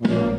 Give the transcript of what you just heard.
Ja,